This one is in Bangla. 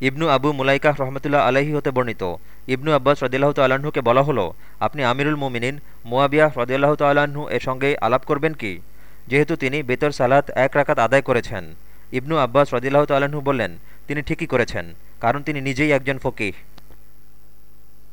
ইবনু আবু মুলাইকাহ রহমতুল্লাহ আলহী হতে বর্ণিত। ইবনু আব্বাস রদিল্লাহ তাল্লাহ্নকে বলা হলো, আপনি আমিরুল মুমিনিন মোয়াবিয়া রদিল্লাহ তাল্লাহ্ন এর সঙ্গে আলাপ করবেন কি? যেহেতু তিনি বেতর সালাত এক রাকাত আদায় করেছেন। ইবনু আব্বাস রদিল্লাহ তাল্লাহ্ন বললেন, তিনি ঠিকই করেছেন, কারণ তিনি নিজেই একজন ফকিহ।